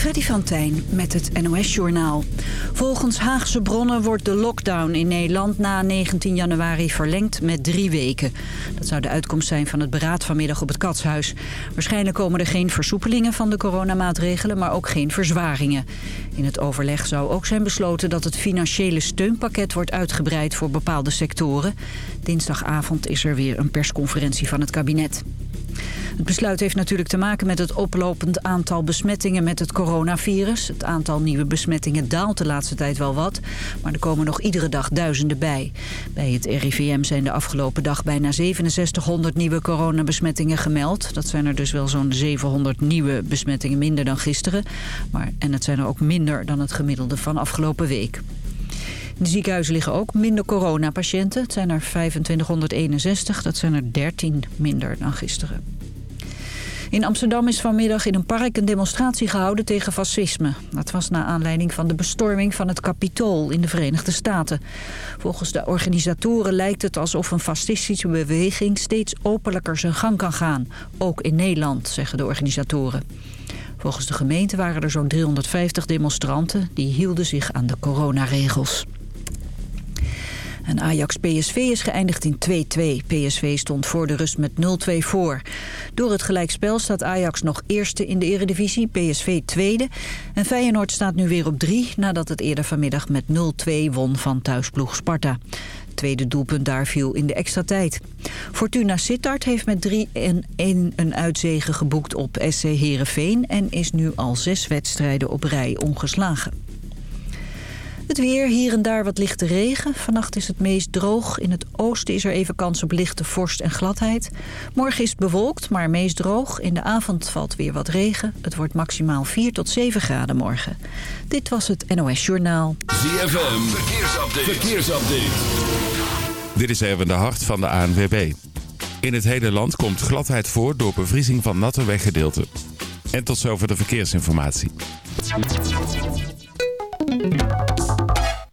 Freddy van Tijn met het NOS-journaal. Volgens Haagse bronnen wordt de lockdown in Nederland na 19 januari verlengd met drie weken. Dat zou de uitkomst zijn van het beraad vanmiddag op het Katshuis. Waarschijnlijk komen er geen versoepelingen van de coronamaatregelen, maar ook geen verzwaringen. In het overleg zou ook zijn besloten dat het financiële steunpakket wordt uitgebreid voor bepaalde sectoren. Dinsdagavond is er weer een persconferentie van het kabinet. Het besluit heeft natuurlijk te maken met het oplopend aantal besmettingen met het coronavirus. Het aantal nieuwe besmettingen daalt de laatste tijd wel wat, maar er komen nog iedere dag duizenden bij. Bij het RIVM zijn de afgelopen dag bijna 6700 nieuwe coronabesmettingen gemeld. Dat zijn er dus wel zo'n 700 nieuwe besmettingen minder dan gisteren. Maar, en het zijn er ook minder dan het gemiddelde van afgelopen week. In de ziekenhuizen liggen ook minder coronapatiënten. Het zijn er 2561, dat zijn er 13 minder dan gisteren. In Amsterdam is vanmiddag in een park een demonstratie gehouden tegen fascisme. Dat was na aanleiding van de bestorming van het Capitool in de Verenigde Staten. Volgens de organisatoren lijkt het alsof een fascistische beweging steeds openlijker zijn gang kan gaan. Ook in Nederland, zeggen de organisatoren. Volgens de gemeente waren er zo'n 350 demonstranten die hielden zich aan de coronaregels. En Ajax-PSV is geëindigd in 2-2. PSV stond voor de rust met 0-2 voor. Door het gelijkspel staat Ajax nog eerste in de eredivisie, PSV tweede. En Feyenoord staat nu weer op 3 nadat het eerder vanmiddag met 0-2 won van thuisploeg Sparta. Tweede doelpunt daar viel in de extra tijd. Fortuna Sittard heeft met 3-1 een uitzege geboekt op SC Heerenveen... en is nu al zes wedstrijden op rij ongeslagen. Het weer, hier en daar wat lichte regen. Vannacht is het meest droog. In het oosten is er even kans op lichte vorst en gladheid. Morgen is het bewolkt, maar meest droog. In de avond valt weer wat regen. Het wordt maximaal 4 tot 7 graden morgen. Dit was het NOS Journaal. ZFM, verkeersupdate. verkeersupdate. Dit is even de hart van de ANWB. In het hele land komt gladheid voor door bevriezing van natte weggedeelten. En tot zover de verkeersinformatie.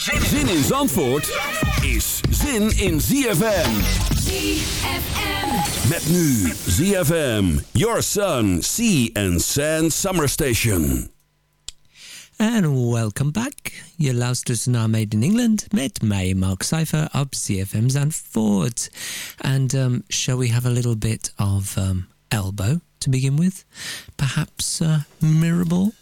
Zin in Zandvoort is zin in ZFM. ZFM. Met nu ZFM, Your Sun, Sea and Sand Summer Station. And welcome back. Je luistert naar Made in England met mij, Mark Cypher, op ZFM Zandvoort. And um, shall we have a little bit of um, elbow to begin with? Perhaps uh, Mirrorball?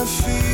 I feet.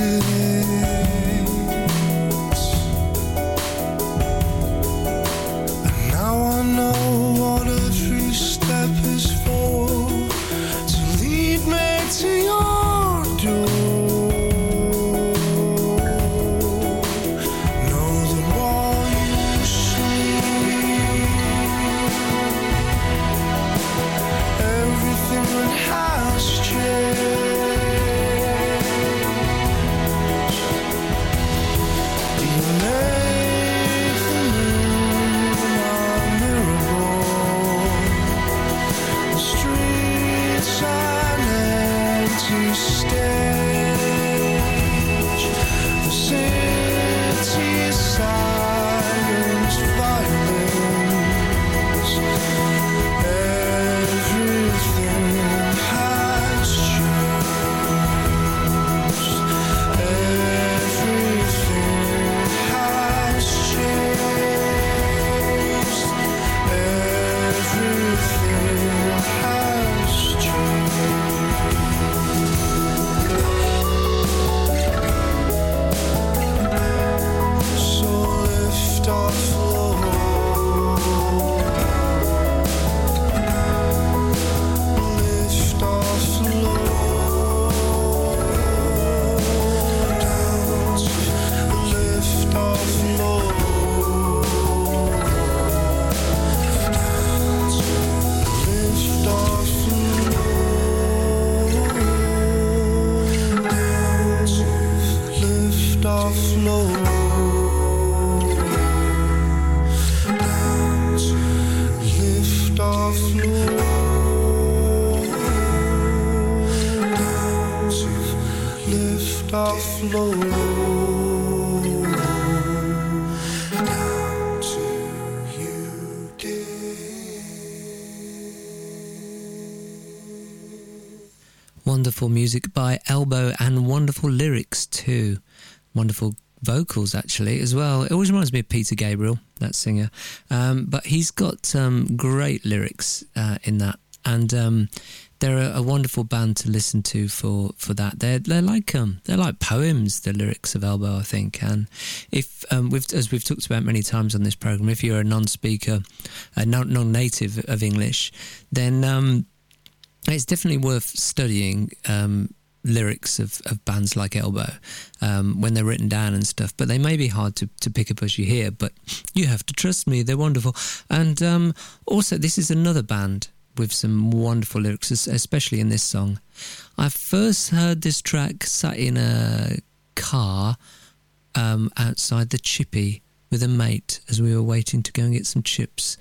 It. Wonderful music by Elbow and wonderful lyrics too. Wonderful vocals actually as well. It always reminds me of Peter Gabriel, that singer. Um, but he's got um, great lyrics uh, in that, and um, they're a, wonderful band to listen to for, for that. They're they're like um they're like poems. The lyrics of Elbow, I think. And if um, we've as we've talked about many times on this program, if you're a non-speaker, a non- non-native of English, then um, it's definitely worth studying um, lyrics of, of bands like Elbow um, when they're written down and stuff. But they may be hard to, to pick up as you hear, but you have to trust me, they're wonderful. And um, also, this is another band with some wonderful lyrics, especially in this song. I first heard this track sat in a car um, outside the Chippy with a mate as we were waiting to go and get some chips.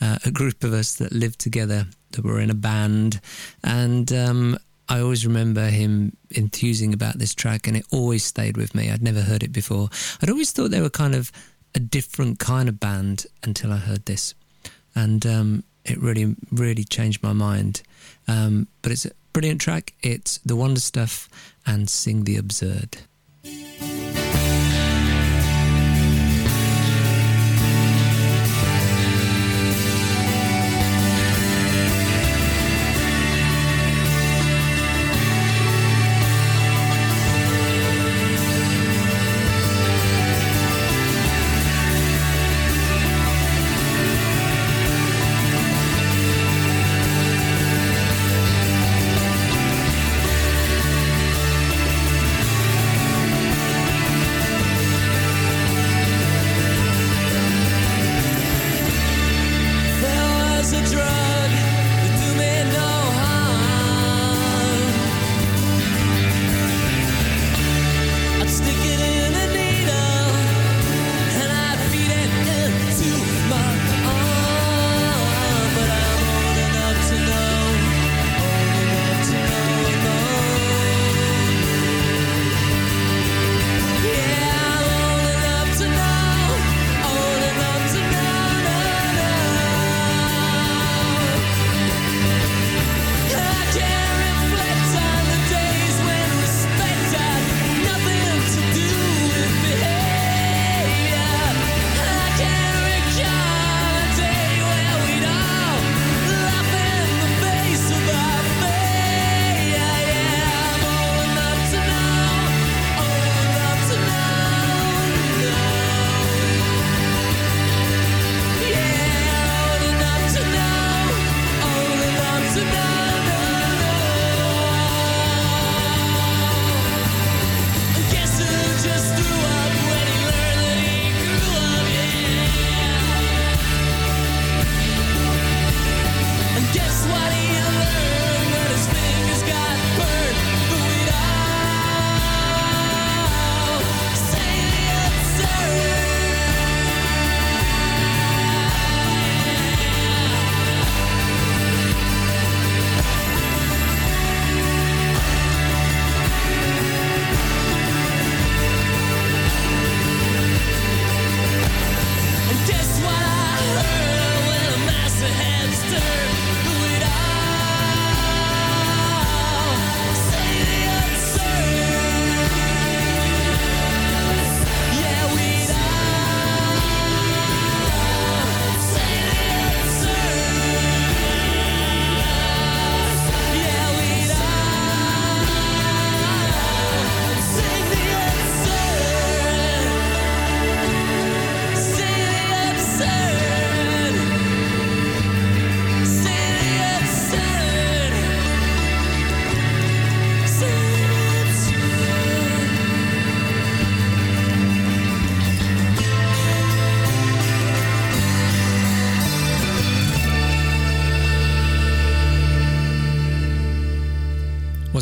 Uh, a group of us that lived together that were in a band, and um, I always remember him enthusing about this track, and it always stayed with me. I'd never heard it before. I'd always thought they were kind of a different kind of band until I heard this, and um, it really, really changed my mind. Um, but it's a brilliant track. It's The Wonder Stuff and Sing the Absurd.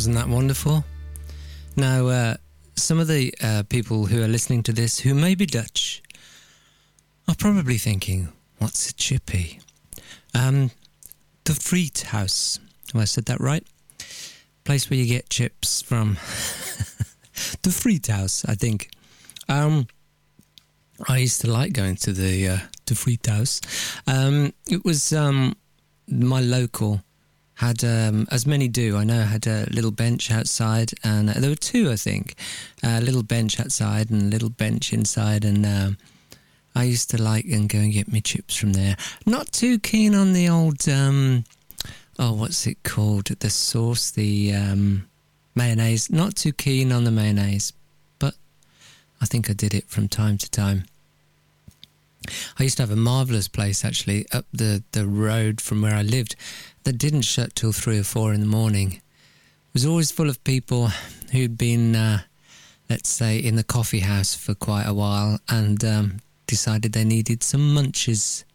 Wasn't that wonderful? Now, uh, some of the uh, people who are listening to this who may be Dutch are probably thinking, what's a chippy? Um, the Friet House. Have I said that right? Place where you get chips from. the Friet House, I think. Um, I used to like going to the uh, the Friet House. Um, it was um, my local had um, as many do. I know had a little bench outside, and uh, there were two, I think, a little bench outside and a little bench inside, and um, I used to like and go and get me chips from there. Not too keen on the old, um, oh, what's it called? The sauce, the um, mayonnaise. Not too keen on the mayonnaise, but I think I did it from time to time. I used to have a marvellous place actually up the, the road from where I lived that didn't shut till three or four in the morning. It was always full of people who'd been, uh, let's say, in the coffee house for quite a while and um, decided they needed some munches.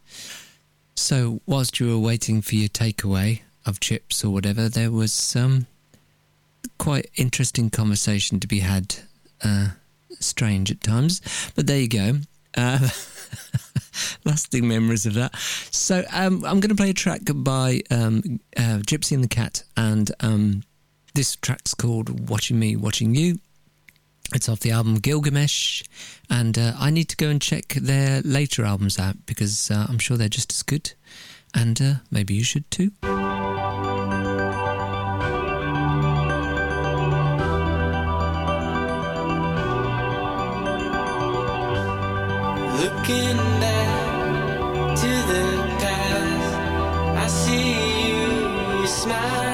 So, whilst you were waiting for your takeaway of chips or whatever, there was some quite interesting conversation to be had. Uh, strange at times, but there you go. Uh, lasting memories of that. So um, I'm going to play a track by um, uh, Gypsy and the Cat and um, this track's called Watching Me, Watching You. It's off the album Gilgamesh, and uh, I need to go and check their later albums out because uh, I'm sure they're just as good, and uh, maybe you should too. Smile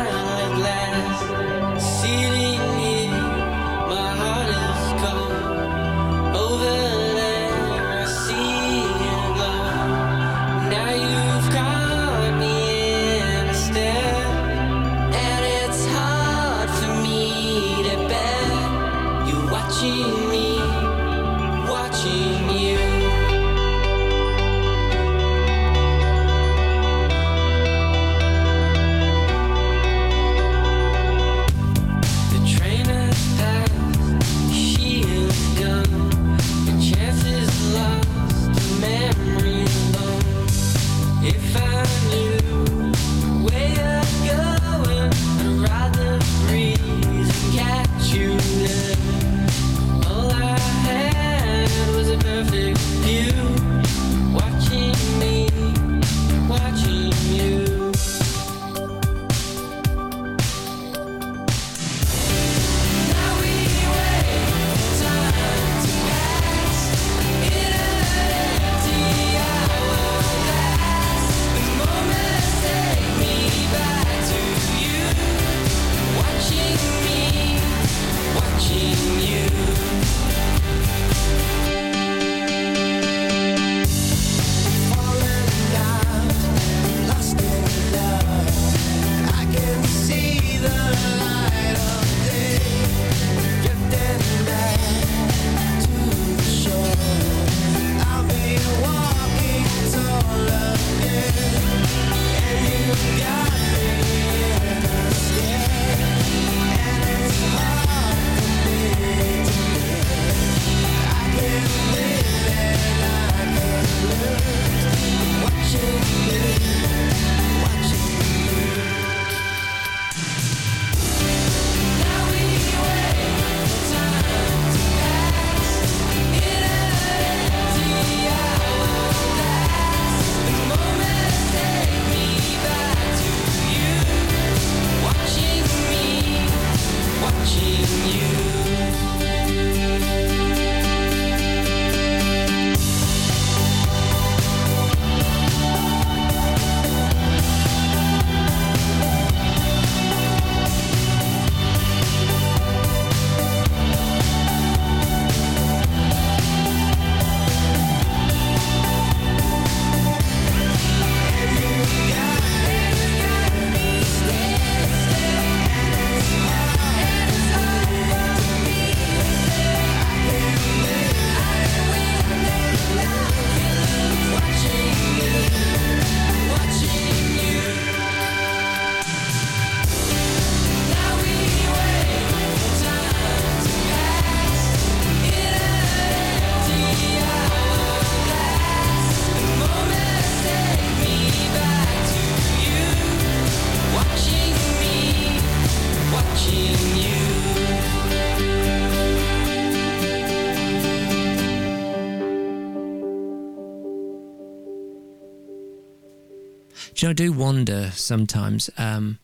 I do wonder sometimes um,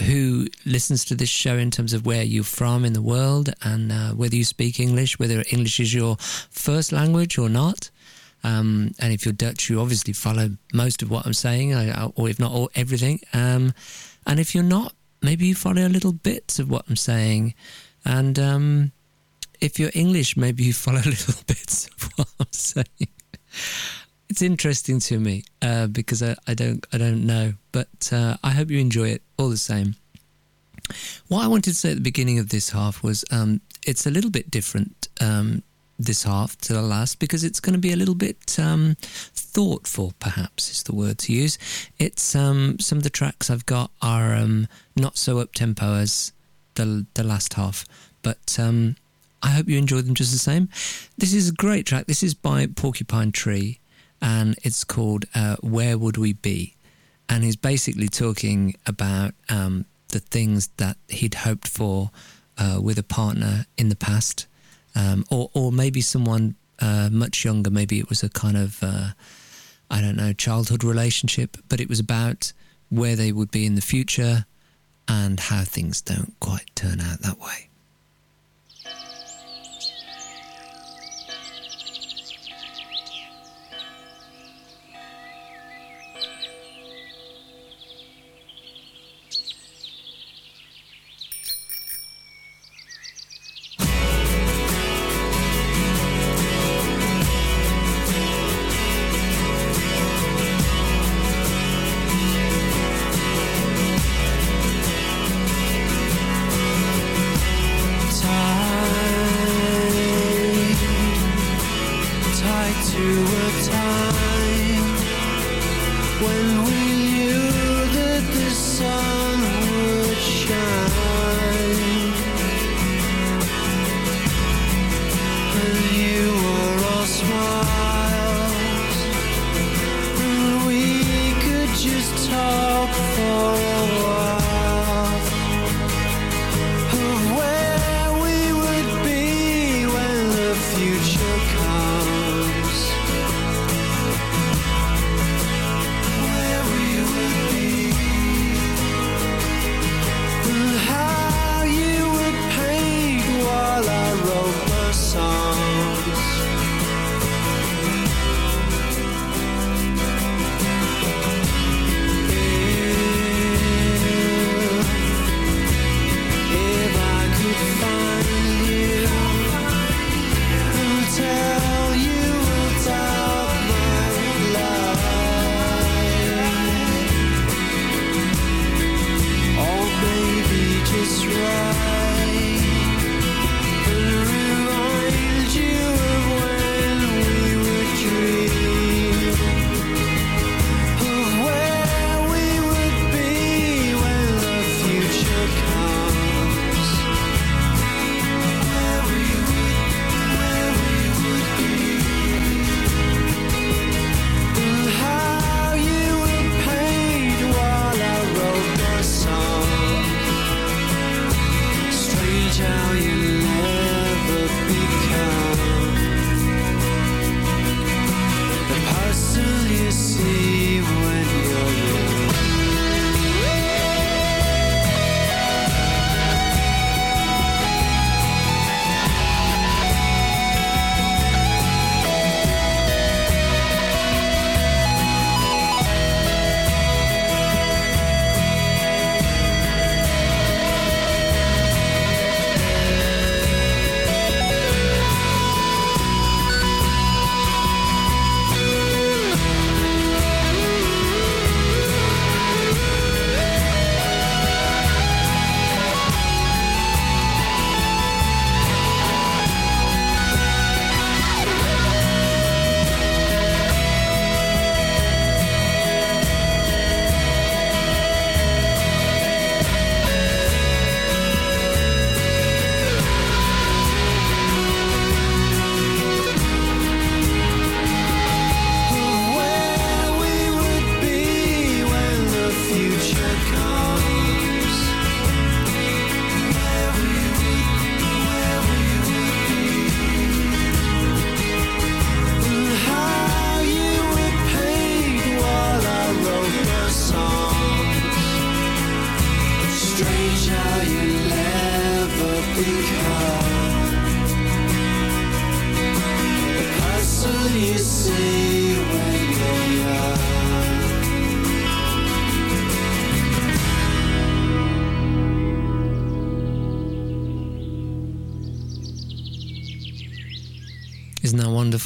who listens to this show in terms of where you're from in the world and uh, whether you speak English, whether English is your first language or not. Um, and if you're Dutch, you obviously follow most of what I'm saying, I- or if not all, everything. Um, and if you're not, maybe you follow a little bits of what I'm saying. And um, if you're English, maybe you follow little bits of what I'm saying it's interesting to me uh, because I, I don't I don't know, but uh, I hope you enjoy it all the same. What I wanted to say at the beginning of this half was um, it's a little bit different um, this half to the last because it's going to be a little bit um, thoughtful, perhaps is the word to use. It's um, some of the tracks I've got are um, not so up tempo as the the last half, but um, I hope you enjoy them just the same. This is a great track. This is by Porcupine Tree, and it's called uh, "Where Would We Be," and he's basically talking about um, the things that he'd hoped for uh, with a partner in the past, um, or or maybe someone uh, much younger. Maybe it was a kind of uh, I don't know childhood relationship, but it was about where they would be in the future and how things don't quite turn out that way.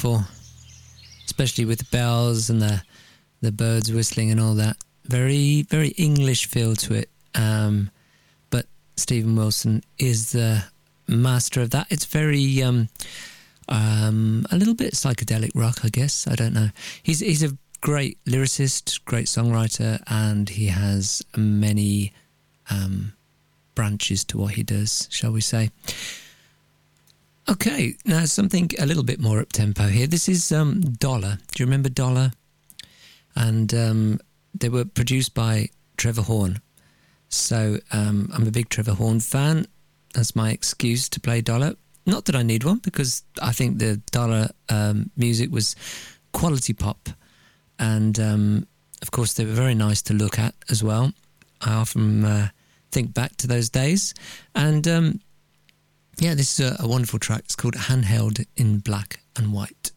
Wonderful? Especially with the bells and the the birds whistling and all that. Very very English feel to it. Um, but Steven Wilson is the master of that. It's very um, um, a little bit psychedelic rock, I guess. I don't know. He's he's a great lyricist, great songwriter, and he has many um, branches to what he does, shall we say? Okay, now something a little bit more up tempo here. This is um, Dollar. Do you remember Dollar? And um, they were produced by Trevor Horn. So um, I'm a big Trevor Horn fan. That's my excuse to play Dollar. Not that I need one, because I think the Dollar um, music was quality pop. And um, of course, they were very nice to look at as well. I often uh, think back to those days. And um, yeah, this is a, a wonderful track. It's called Handheld in Black and White.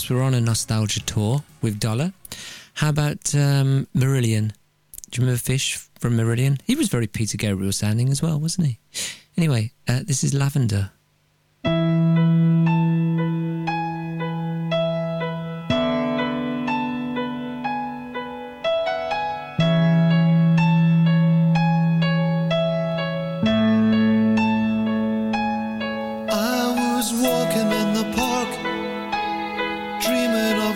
Whilst we're on a nostalgia tour with Dollar, how about um, Marillion? Do you remember Fish from Marillion? He was very Peter Gabriel sounding as well, wasn't he? Anyway, uh, this is Lavender. I was walking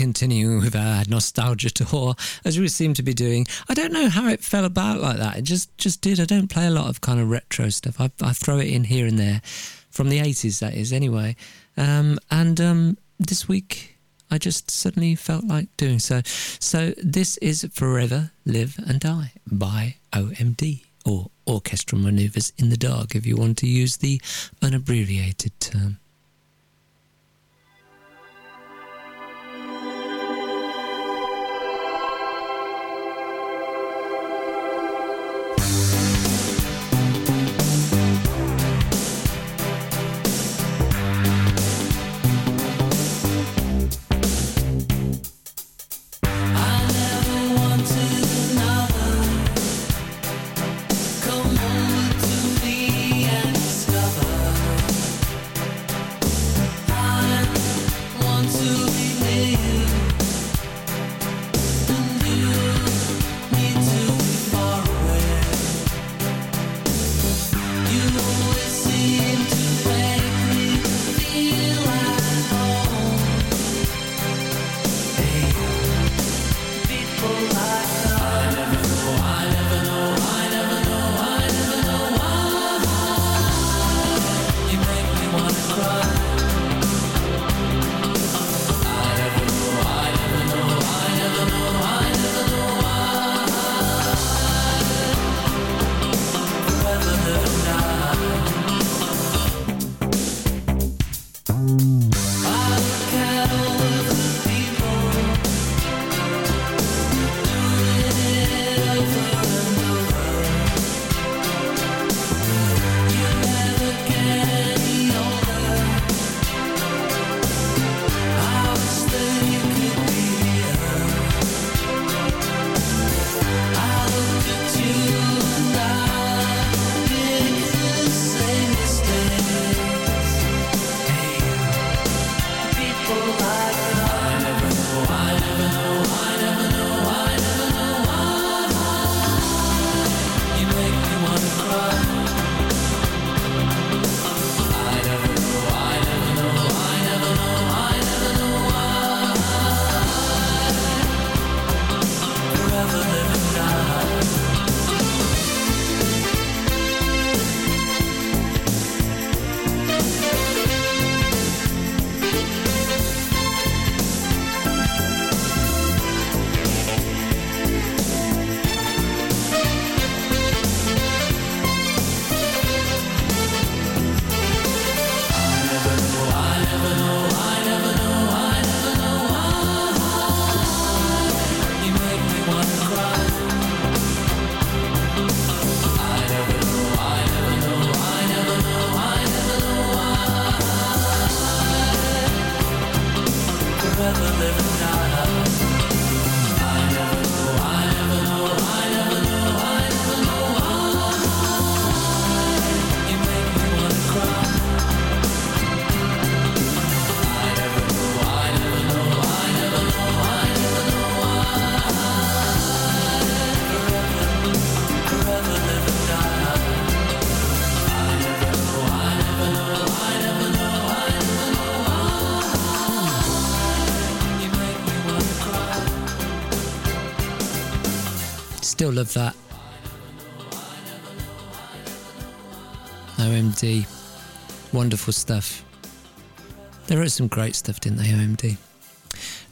And continuing with our nostalgia tour, as we seem to be doing. I don't know how it fell about like that. It just just did. I don't play a lot of kind of retro stuff. I, I throw it in here and there, from the eighties, that is. Anyway, um, and um, this week I just suddenly felt like doing so. So this is Forever Live and Die by OMD or Orchestral Manoeuvres in the Dark, if you want to use the unabbreviated term. OMD. Wonderful stuff. They wrote some great stuff, didn't they, OMD?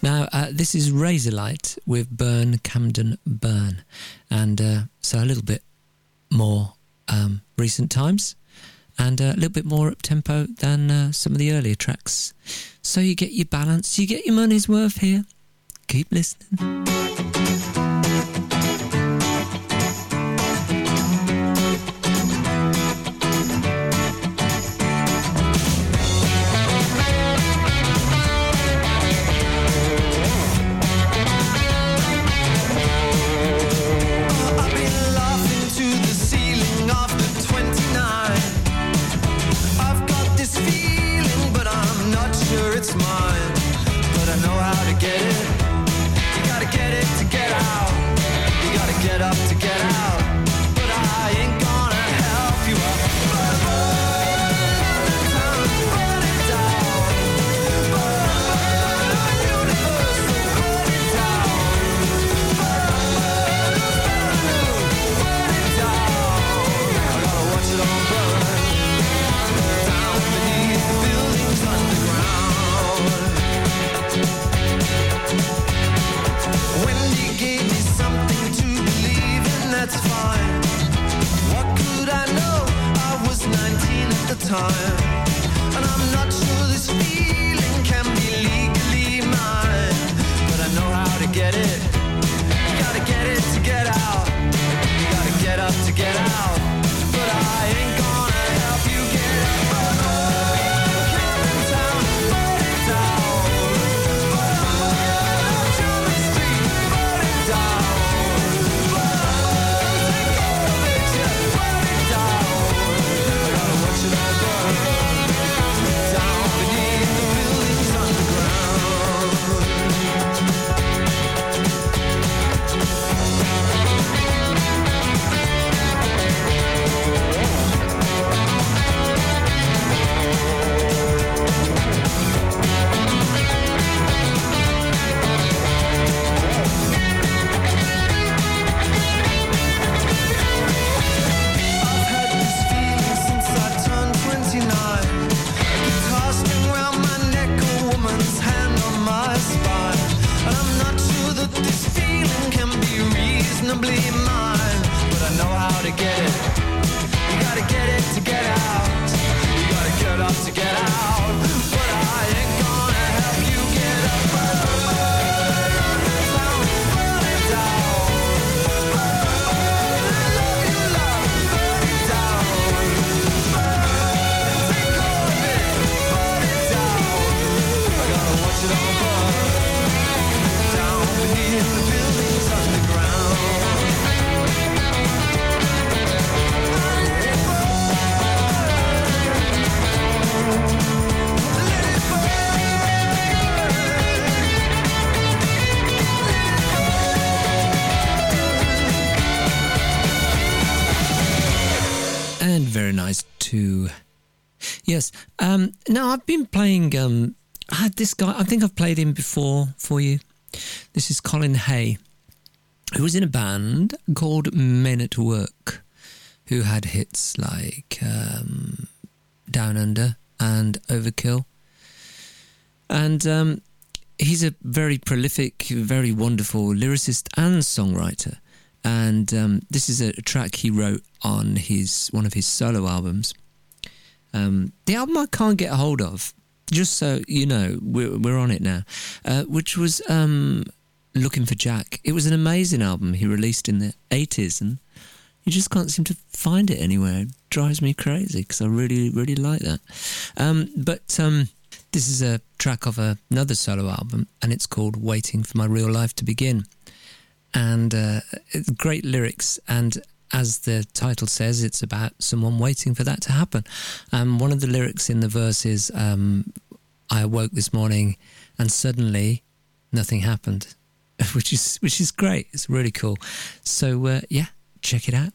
Now, uh, this is Razorlight with Burn Camden Burn. And uh, so a little bit more um, recent times and a little bit more up tempo than uh, some of the earlier tracks. So you get your balance, you get your money's worth here. Keep listening. I've been playing. Um, I had this guy. I think I've played him before for you. This is Colin Hay, who was in a band called Men at Work, who had hits like um, Down Under and Overkill. And um, he's a very prolific, very wonderful lyricist and songwriter. And um, this is a track he wrote on his one of his solo albums. Um, the album I can't get a hold of, just so you know, we're, we're on it now, uh, which was um, Looking for Jack. It was an amazing album he released in the 80s, and you just can't seem to find it anywhere. It drives me crazy because I really, really like that. Um, but um, this is a track of a, another solo album, and it's called Waiting for My Real Life to Begin. And uh, great lyrics, and as the title says, it's about someone waiting for that to happen. Um, one of the lyrics in the verse is, um, "I awoke this morning, and suddenly nothing happened," which is which is great. It's really cool. So uh, yeah, check it out.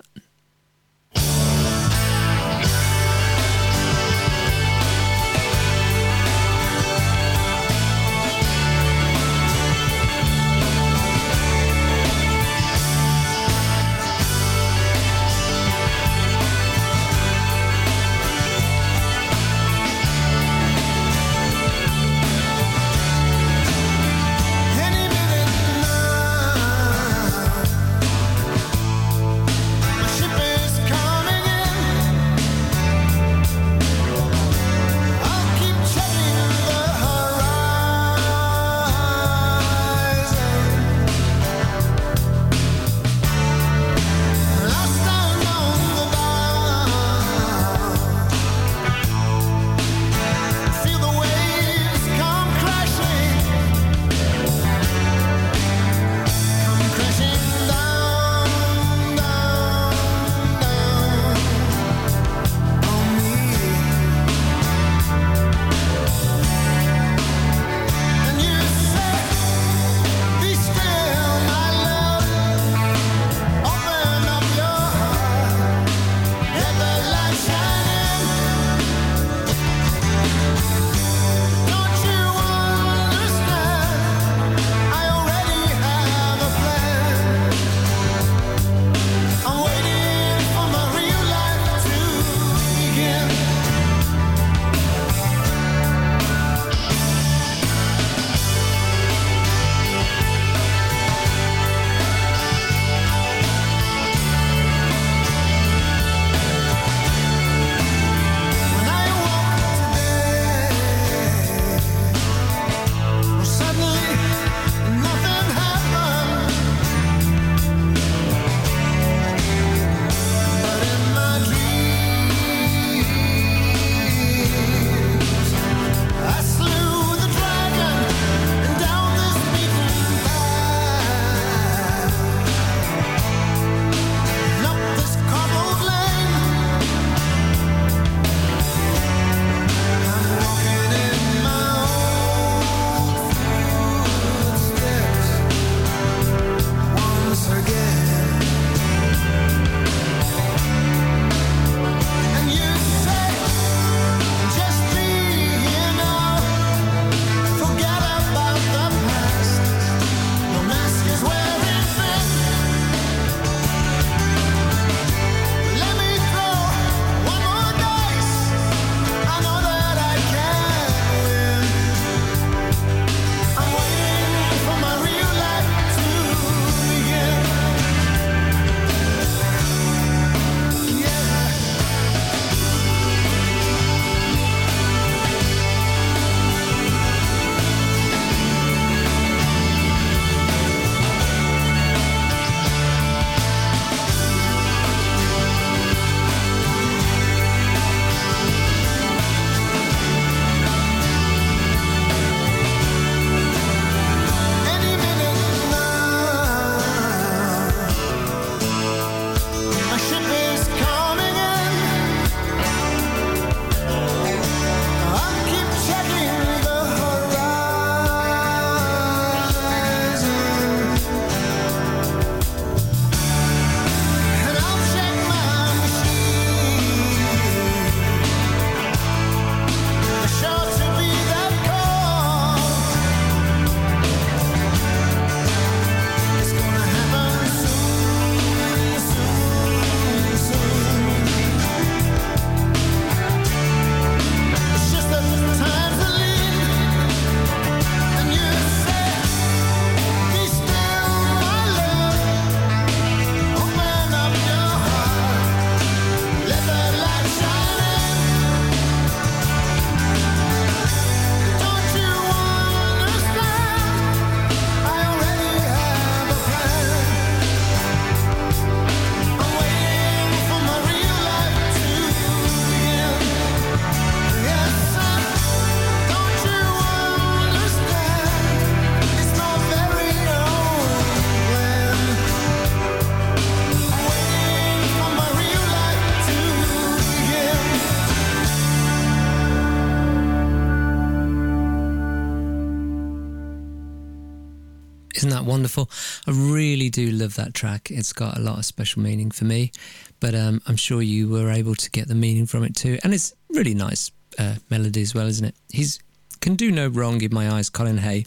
Isn't that wonderful? I really do love that track. It's got a lot of special meaning for me, but um, I'm sure you were able to get the meaning from it too. And it's really nice uh, melody as well, isn't it? He's can do no wrong in my eyes, Colin Hay.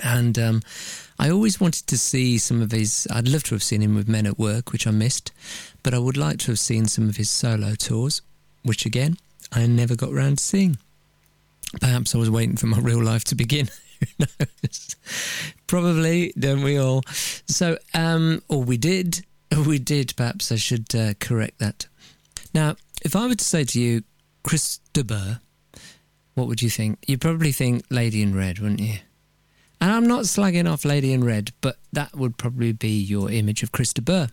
And um, I always wanted to see some of his. I'd love to have seen him with Men at Work, which I missed, but I would like to have seen some of his solo tours, which again I never got round to seeing. Perhaps I was waiting for my real life to begin. Knows? Probably, don't we all? So, um, or we did, we did. Perhaps I should uh, correct that. Now, if I were to say to you, Chris Burgh, what would you think? You'd probably think Lady in Red, wouldn't you? And I'm not slagging off Lady in Red, but that would probably be your image of Chris Burgh.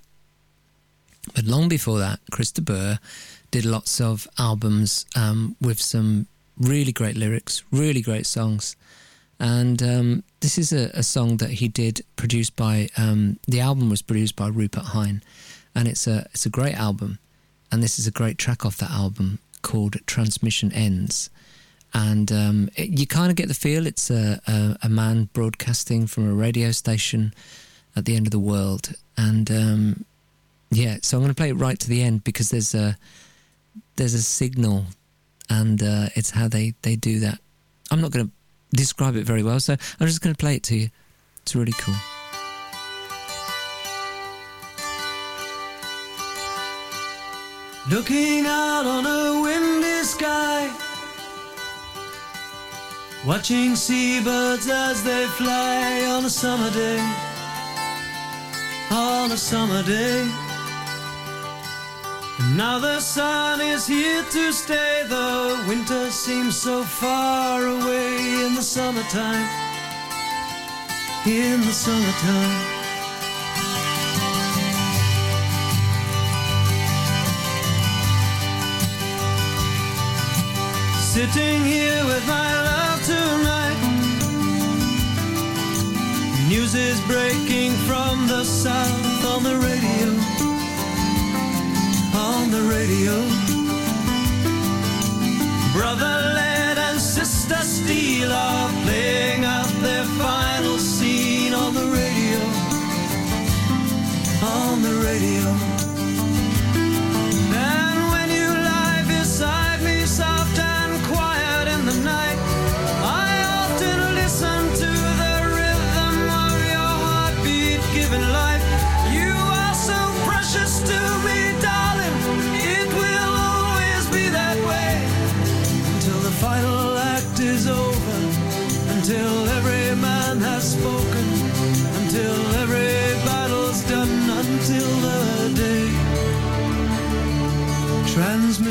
But long before that, Chris de Burgh did lots of albums um, with some really great lyrics, really great songs. And um, this is a, a song that he did, produced by um, the album was produced by Rupert Hine, and it's a it's a great album. And this is a great track off that album called "Transmission Ends." And um, it, you kind of get the feel it's a, a, a man broadcasting from a radio station at the end of the world. And um, yeah, so I'm going to play it right to the end because there's a there's a signal, and uh, it's how they they do that. I'm not going to describe it very well, so I'm just going to play it to you. It's really cool. Looking out on a windy sky, watching seabirds as they fly on a summer day. On a summer day. The sun is here to stay. The winter seems so far away in the summertime. In the summertime. Sitting here with my love tonight. News is breaking from the south on the radio. On the radio. Brother Led and Sister Steele are playing out their final scene on the radio. On the radio.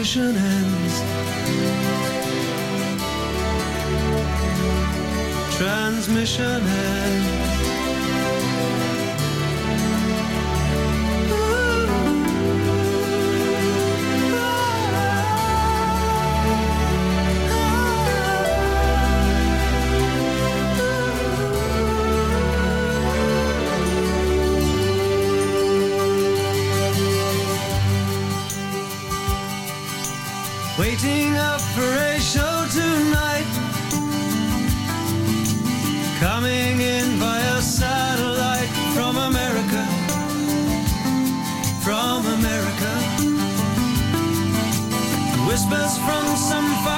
Transmission ends. Transmission ends. Coming in via satellite from America. From America. Whispers from some far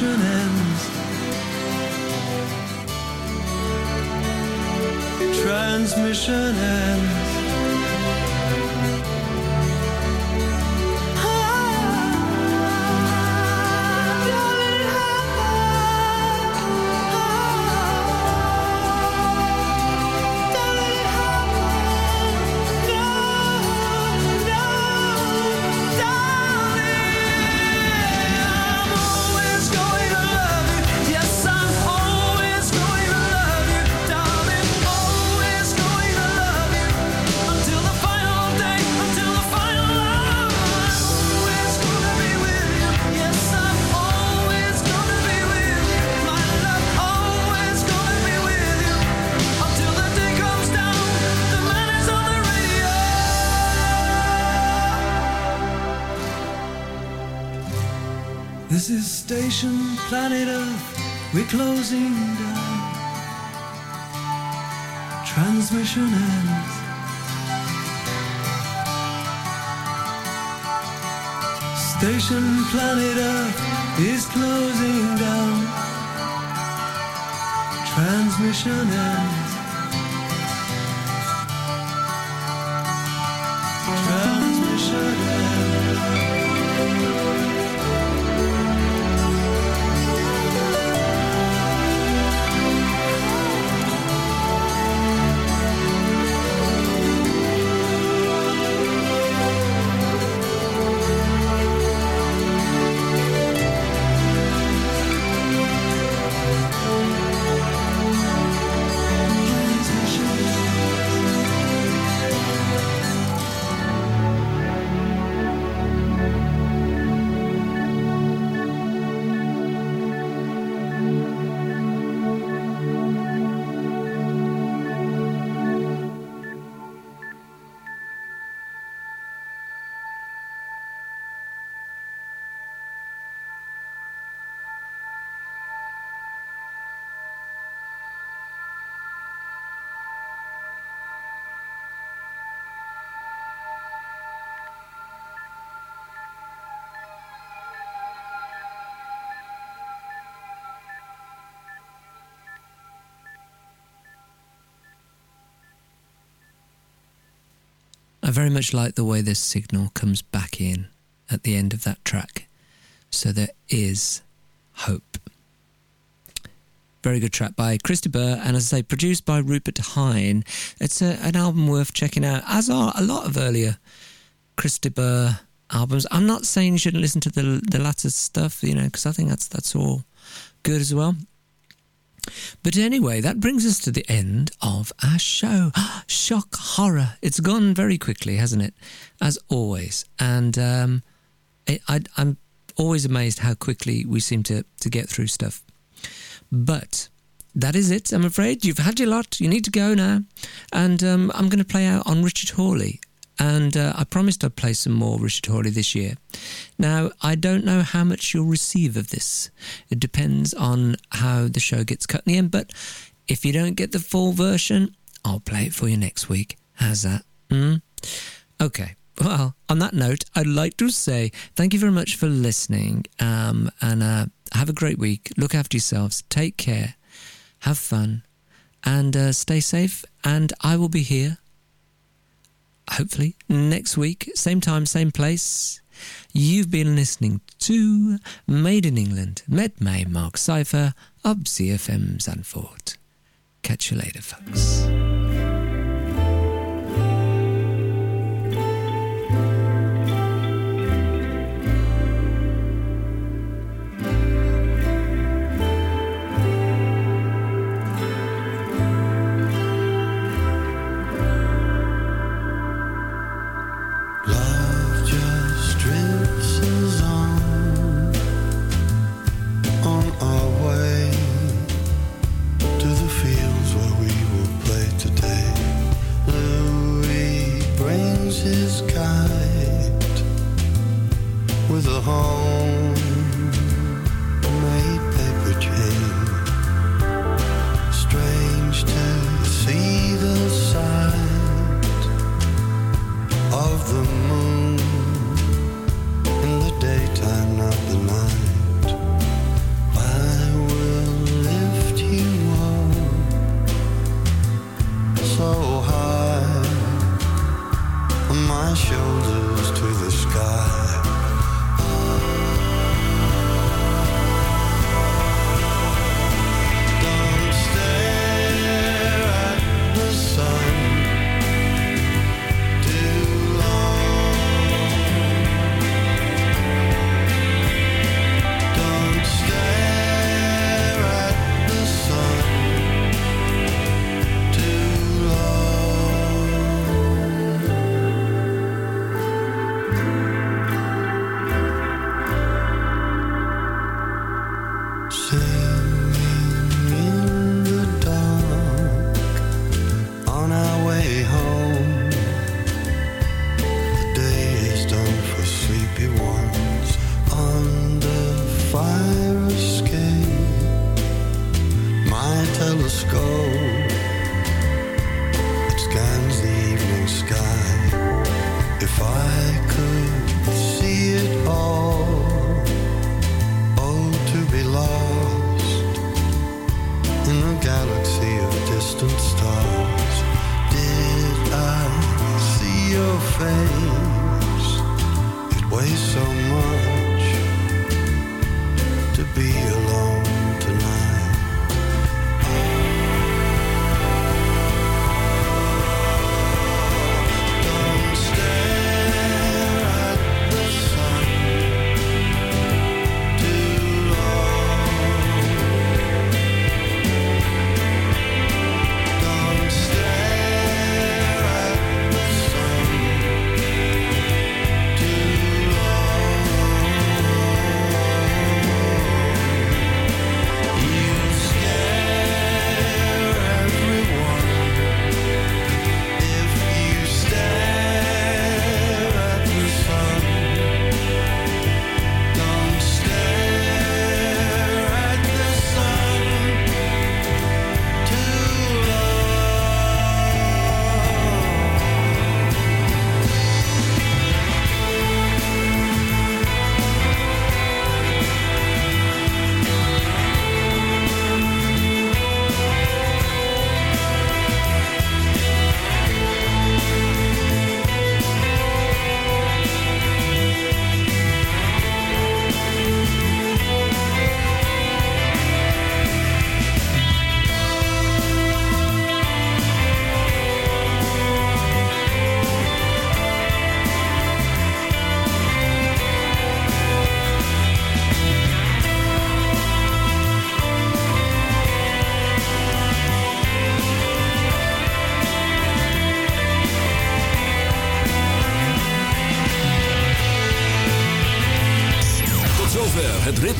transmission ends. Transmission ends. This is Station Planet Earth. We're closing down. Transmission ends. Station Planet Earth is closing down. Transmission ends. I very much like the way this signal comes back in at the end of that track. So there is hope. Very good track by Chris de Burgh, and as I say, produced by Rupert Hine. It's a, an album worth checking out, as are a lot of earlier Chris de Burgh albums. I'm not saying you shouldn't listen to the the latter stuff, you know, because I think that's that's all good as well. But anyway, that brings us to the end of our show. Shock horror. It's gone very quickly, hasn't it? As always. And um, I, I'm always amazed how quickly we seem to, to get through stuff. But that is it, I'm afraid. You've had your lot. You need to go now. And um, I'm going to play out on Richard Hawley. And uh, I promised I'd play some more Richard Hawley this year. Now, I don't know how much you'll receive of this. It depends on how the show gets cut in the end. But if you don't get the full version, I'll play it for you next week. How's that? Mm? Okay. Well, on that note, I'd like to say thank you very much for listening. Um, and uh, have a great week. Look after yourselves. Take care. Have fun. And uh, stay safe. And I will be here hopefully next week, same time, same place. You've been listening to Made in England met May Mark Cypher of ZFM Zandvoort. Catch you later, folks. Home